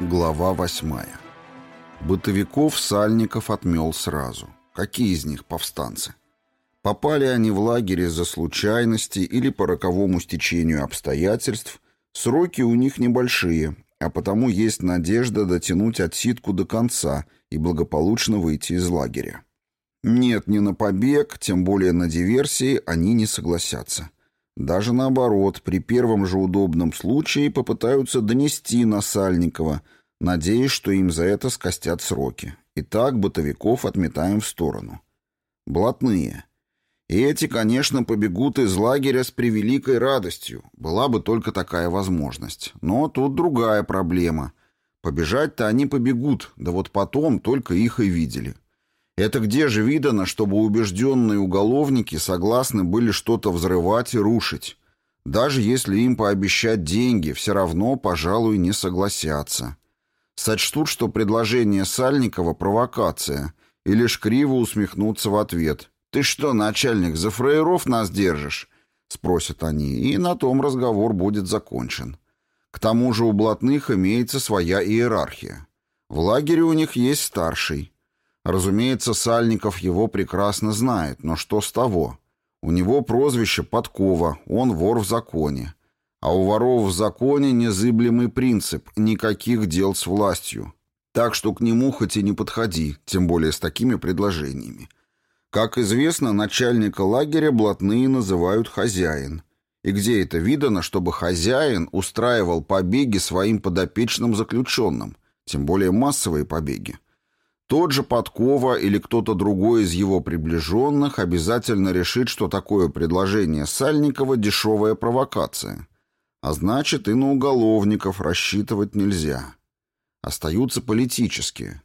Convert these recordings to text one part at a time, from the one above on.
Глава восьмая. Бытовиков Сальников отмел сразу. Какие из них повстанцы? Попали они в лагерь из-за случайности или по роковому стечению обстоятельств, сроки у них небольшие, а потому есть надежда дотянуть отсидку до конца и благополучно выйти из лагеря. Нет, ни на побег, тем более на диверсии они не согласятся. Даже наоборот, при первом же удобном случае попытаются донести на Сальникова, надеясь, что им за это скостят сроки. И так бытовиков отметаем в сторону. Блатные. И эти, конечно, побегут из лагеря с превеликой радостью. Была бы только такая возможность. Но тут другая проблема. Побежать-то они побегут, да вот потом только их и видели. Это где же видано, чтобы убежденные уголовники согласны были что-то взрывать и рушить? Даже если им пообещать деньги, все равно, пожалуй, не согласятся. Сочтут, что предложение Сальникова – провокация, и лишь криво усмехнутся в ответ. «Ты что, начальник, за фраеров нас держишь?» – спросят они, и на том разговор будет закончен. К тому же у блатных имеется своя иерархия. В лагере у них есть старший – Разумеется, Сальников его прекрасно знает, но что с того? У него прозвище Подкова, он вор в законе. А у воров в законе незыблемый принцип – никаких дел с властью. Так что к нему хоть и не подходи, тем более с такими предложениями. Как известно, начальника лагеря блатные называют хозяин. И где это видано, чтобы хозяин устраивал побеги своим подопечным заключенным, тем более массовые побеги? Тот же Подкова или кто-то другой из его приближенных обязательно решит, что такое предложение Сальникова – дешевая провокация. А значит, и на уголовников рассчитывать нельзя. Остаются политические.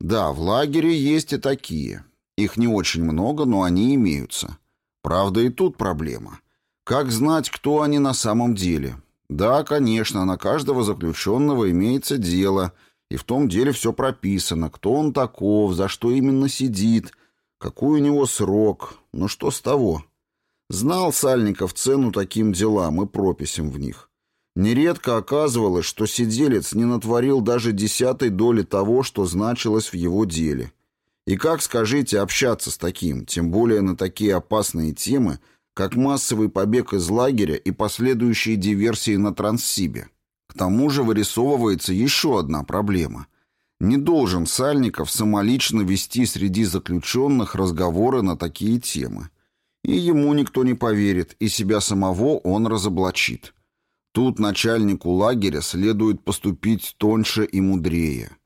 Да, в лагере есть и такие. Их не очень много, но они имеются. Правда, и тут проблема. Как знать, кто они на самом деле? Да, конечно, на каждого заключенного имеется дело – и в том деле все прописано, кто он таков, за что именно сидит, какой у него срок. Но что с того? Знал Сальников цену таким делам и прописям в них. Нередко оказывалось, что сиделец не натворил даже десятой доли того, что значилось в его деле. И как, скажите, общаться с таким, тем более на такие опасные темы, как массовый побег из лагеря и последующие диверсии на Транссибе? К тому же вырисовывается еще одна проблема. Не должен Сальников самолично вести среди заключенных разговоры на такие темы. И ему никто не поверит, и себя самого он разоблачит. Тут начальнику лагеря следует поступить тоньше и мудрее.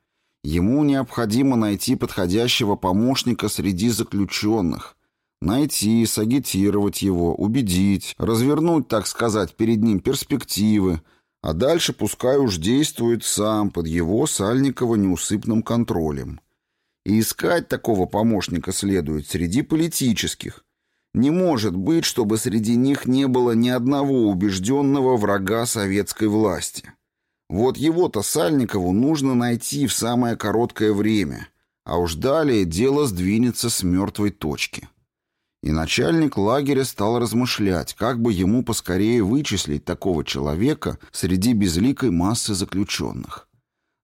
Ему необходимо найти подходящего помощника среди заключенных, найти, сагитировать его, убедить, развернуть, так сказать, перед ним перспективы – а дальше пускай уж действует сам под его Сальникова неусыпным контролем. И искать такого помощника следует среди политических. Не может быть, чтобы среди них не было ни одного убежденного врага советской власти. Вот его-то Сальникову нужно найти в самое короткое время, а уж далее дело сдвинется с мертвой точки. И начальник лагеря стал размышлять, как бы ему поскорее вычислить такого человека среди безликой массы заключенных.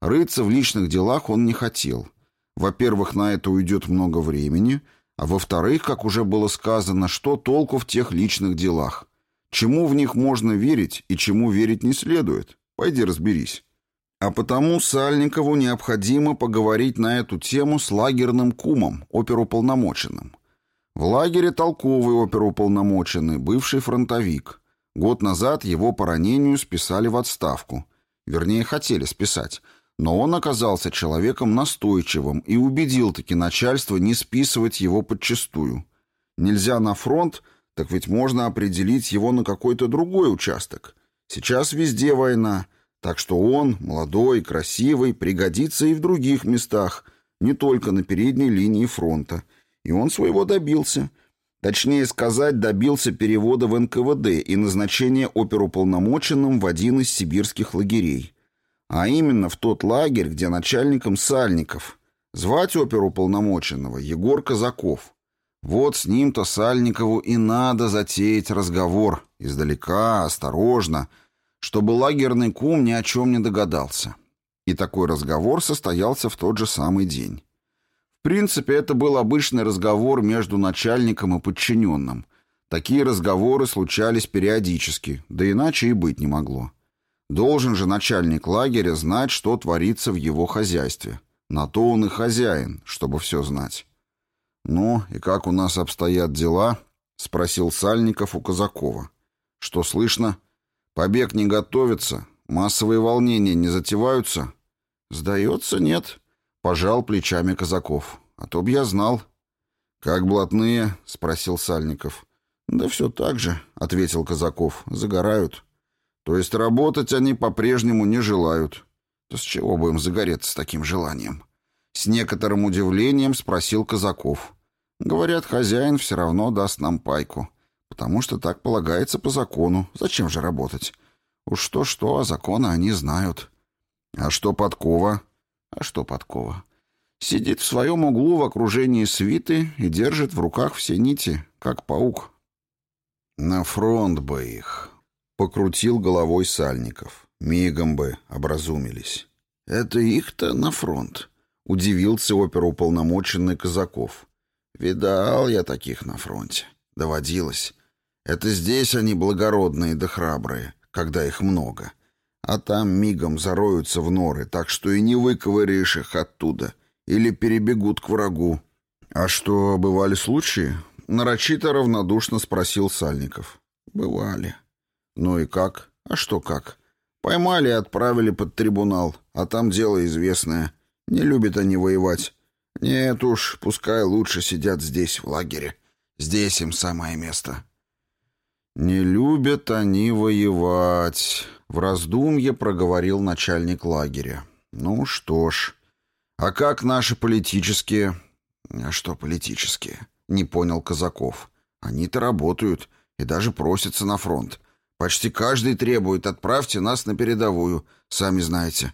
Рыться в личных делах он не хотел. Во-первых, на это уйдет много времени, а во-вторых, как уже было сказано, что толку в тех личных делах? Чему в них можно верить и чему верить не следует? Пойди разберись. А потому Сальникову необходимо поговорить на эту тему с лагерным кумом, оперуполномоченным. В лагере толковый оперуполномоченный, бывший фронтовик. Год назад его по ранению списали в отставку. Вернее, хотели списать. Но он оказался человеком настойчивым и убедил-таки начальство не списывать его подчистую. Нельзя на фронт, так ведь можно определить его на какой-то другой участок. Сейчас везде война, так что он, молодой, красивый, пригодится и в других местах, не только на передней линии фронта – и он своего добился. Точнее сказать, добился перевода в НКВД и назначения оперуполномоченным в один из сибирских лагерей. А именно в тот лагерь, где начальником Сальников. Звать оперуполномоченного Егор Казаков. Вот с ним-то Сальникову и надо затеять разговор, издалека, осторожно, чтобы лагерный кум ни о чем не догадался. И такой разговор состоялся в тот же самый день. Принципе, это был обычный разговор между начальником и подчиненным. Такие разговоры случались периодически, да иначе и быть не могло. Должен же начальник лагеря знать, что творится в его хозяйстве. На то он и хозяин, чтобы все знать. «Ну, и как у нас обстоят дела?» — спросил Сальников у Казакова. «Что слышно? Побег не готовится? Массовые волнения не затеваются?» «Сдается, нет», Пожал плечами Казаков. А то б я знал. «Как блатные?» — спросил Сальников. «Да все так же», — ответил Казаков. «Загорают». «То есть работать они по-прежнему не желают». «То с чего бы им загореться с таким желанием?» С некоторым удивлением спросил Казаков. «Говорят, хозяин все равно даст нам пайку, потому что так полагается по закону. Зачем же работать? Уж что-что, а законы они знают». «А что подкова?» А что подкова? Сидит в своем углу в окружении свиты и держит в руках все нити, как паук. На фронт бы их. Покрутил головой Сальников. Мигом бы образумились. Это их-то на фронт. Удивился оперуполномоченный Казаков. Видал я таких на фронте. Доводилось. Это здесь они благородные да храбрые, когда их много. А там мигом зароются в норы, так что и не выковыряешь их оттуда. Или перебегут к врагу. А что, бывали случаи? Нарочито равнодушно спросил Сальников. Бывали. Ну и как? А что как? Поймали и отправили под трибунал, а там дело известное. Не любят они воевать. Нет уж, пускай лучше сидят здесь, в лагере. Здесь им самое место. Не любят они воевать, в раздумье проговорил начальник лагеря. «Ну что ж. А как наши политические...» «А что политические?» — не понял Казаков. «Они-то работают и даже просятся на фронт. Почти каждый требует, отправьте нас на передовую, сами знаете».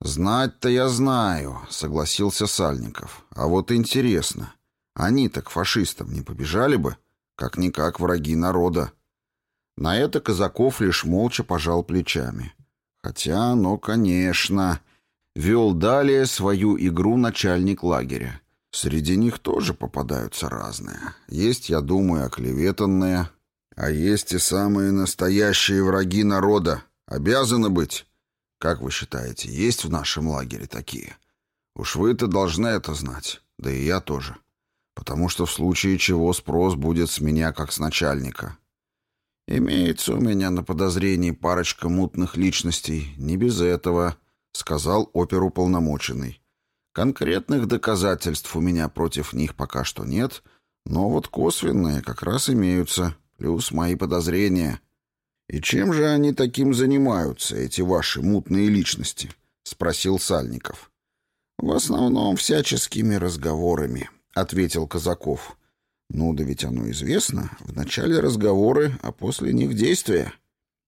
«Знать-то я знаю», — согласился Сальников. «А вот интересно, они-то к фашистам не побежали бы? Как-никак враги народа». На это Казаков лишь молча пожал плечами. Хотя, ну, конечно, вел далее свою игру начальник лагеря. Среди них тоже попадаются разные. Есть, я думаю, оклеветанные, а есть и самые настоящие враги народа. Обязаны быть. Как вы считаете, есть в нашем лагере такие? Уж вы-то должны это знать, да и я тоже. Потому что в случае чего спрос будет с меня как с начальника. «Имеется у меня на подозрении парочка мутных личностей. Не без этого», — сказал оперуполномоченный. «Конкретных доказательств у меня против них пока что нет, но вот косвенные как раз имеются, плюс мои подозрения». «И чем же они таким занимаются, эти ваши мутные личности?» — спросил Сальников. «В основном всяческими разговорами», — ответил Казаков. Ну да ведь оно известно. В начале разговоры, а после них действия.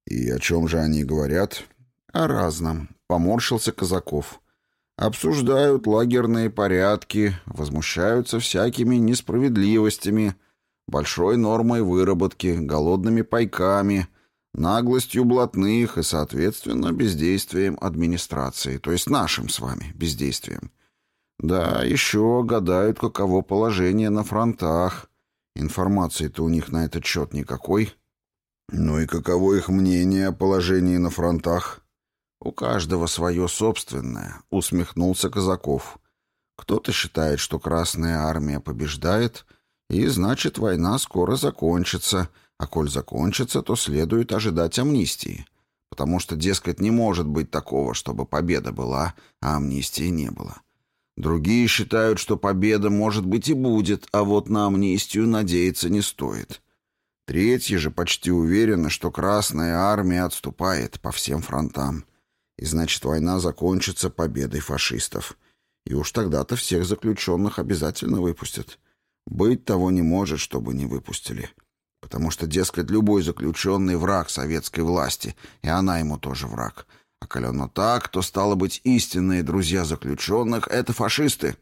И о чем же они говорят? О разном. Поморщился Казаков. Обсуждают лагерные порядки, возмущаются всякими несправедливостями, большой нормой выработки, голодными пайками, наглостью блатных и, соответственно, бездействием администрации, то есть нашим с вами бездействием. Да, еще гадают, каково положение на фронтах, Информации-то у них на этот счет никакой. Ну и каково их мнение о положении на фронтах? У каждого свое собственное, усмехнулся Казаков. Кто-то считает, что Красная Армия побеждает, и значит война скоро закончится, а коль закончится, то следует ожидать амнистии. Потому что, дескать, не может быть такого, чтобы победа была, а амнистии не было. Другие считают, что победа, может быть, и будет, а вот на амнистию надеяться не стоит. Третьи же почти уверены, что Красная Армия отступает по всем фронтам. И значит, война закончится победой фашистов. И уж тогда-то всех заключенных обязательно выпустят. Быть того не может, чтобы не выпустили. Потому что, дескать, любой заключенный враг советской власти, и она ему тоже враг — а коли оно так, то, стало быть, истинные друзья заключенных — это фашисты.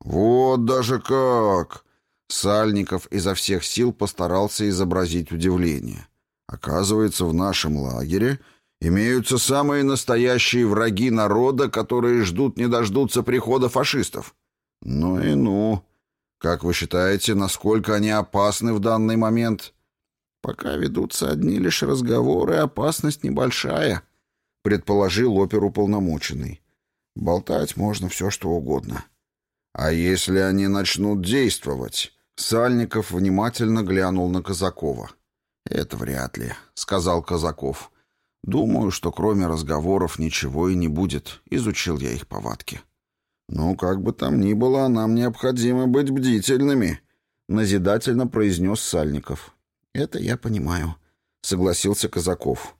«Вот даже как!» Сальников изо всех сил постарался изобразить удивление. Оказывается, в нашем лагере имеются самые настоящие враги народа, которые ждут не дождутся прихода фашистов. Ну и ну. Как вы считаете, насколько они опасны в данный момент? Пока ведутся одни лишь разговоры, опасность небольшая, предположил оперуполномоченный. Болтать можно все, что угодно. А если они начнут действовать? Сальников внимательно глянул на Казакова. «Это вряд ли», — сказал Казаков. «Думаю, что кроме разговоров ничего и не будет. Изучил я их повадки». «Ну, как бы там ни было, нам необходимо быть бдительными», — назидательно произнес Сальников. «Это я понимаю», — согласился Казаков.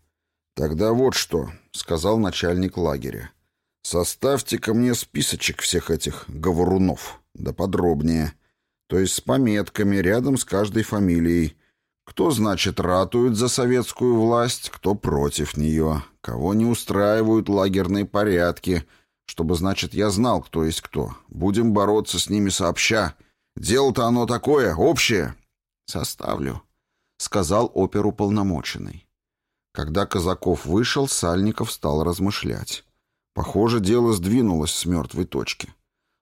«Тогда вот что», — сказал начальник лагеря. «Составьте ко мне списочек всех этих говорунов, да подробнее, то есть с пометками рядом с каждой фамилией. Кто, значит, ратует за советскую власть, кто против нее, кого не устраивают лагерные порядки, чтобы, значит, я знал, кто есть кто. Будем бороться с ними сообща. Дело-то оно такое, общее». «Составлю», сказал оперуполномоченный. Когда Казаков вышел, Сальников стал размышлять. Похоже, дело сдвинулось с мертвой точки.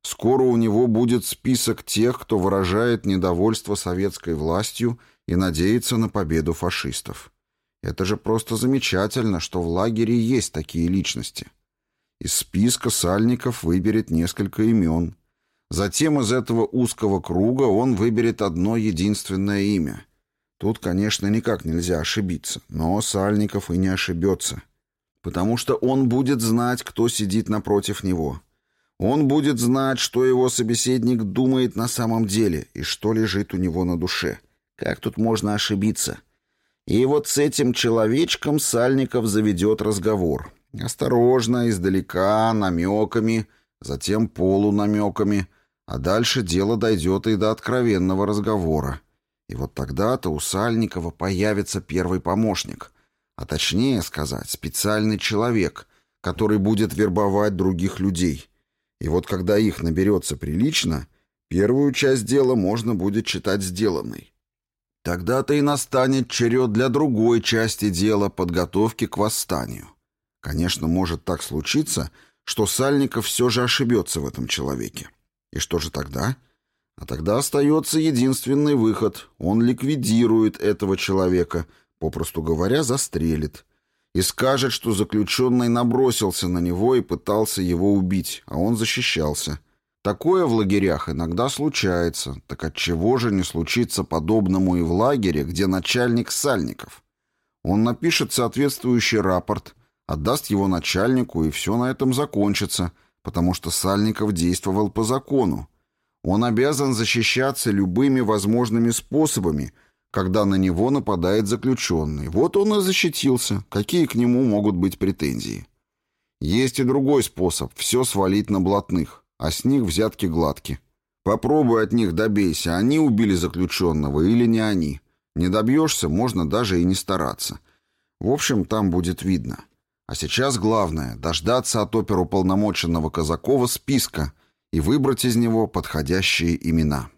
Скоро у него будет список тех, кто выражает недовольство советской властью и надеется на победу фашистов. Это же просто замечательно, что в лагере есть такие личности. Из списка Сальников выберет несколько имен. Затем из этого узкого круга он выберет одно единственное имя — Тут, конечно, никак нельзя ошибиться, но Сальников и не ошибется. Потому что он будет знать, кто сидит напротив него. Он будет знать, что его собеседник думает на самом деле и что лежит у него на душе. Как тут можно ошибиться? И вот с этим человечком Сальников заведет разговор. Осторожно, издалека, намеками, затем полунамеками, а дальше дело дойдет и до откровенного разговора. И вот тогда-то у Сальникова появится первый помощник, а точнее сказать, специальный человек, который будет вербовать других людей. И вот когда их наберется прилично, первую часть дела можно будет считать сделанной. Тогда-то и настанет черед для другой части дела подготовки к восстанию. Конечно, может так случиться, что Сальников все же ошибется в этом человеке. И что же тогда? — а тогда остается единственный выход. Он ликвидирует этого человека, попросту говоря, застрелит. И скажет, что заключенный набросился на него и пытался его убить, а он защищался. Такое в лагерях иногда случается. Так от чего же не случится подобному и в лагере, где начальник Сальников? Он напишет соответствующий рапорт, отдаст его начальнику, и все на этом закончится, потому что Сальников действовал по закону, он обязан защищаться любыми возможными способами, когда на него нападает заключенный. Вот он и защитился. Какие к нему могут быть претензии? Есть и другой способ – все свалить на блатных, а с них взятки гладки. Попробуй от них добейся, они убили заключенного или не они. Не добьешься, можно даже и не стараться. В общем, там будет видно. А сейчас главное – дождаться от оперуполномоченного Казакова списка – и выбрать из него подходящие имена.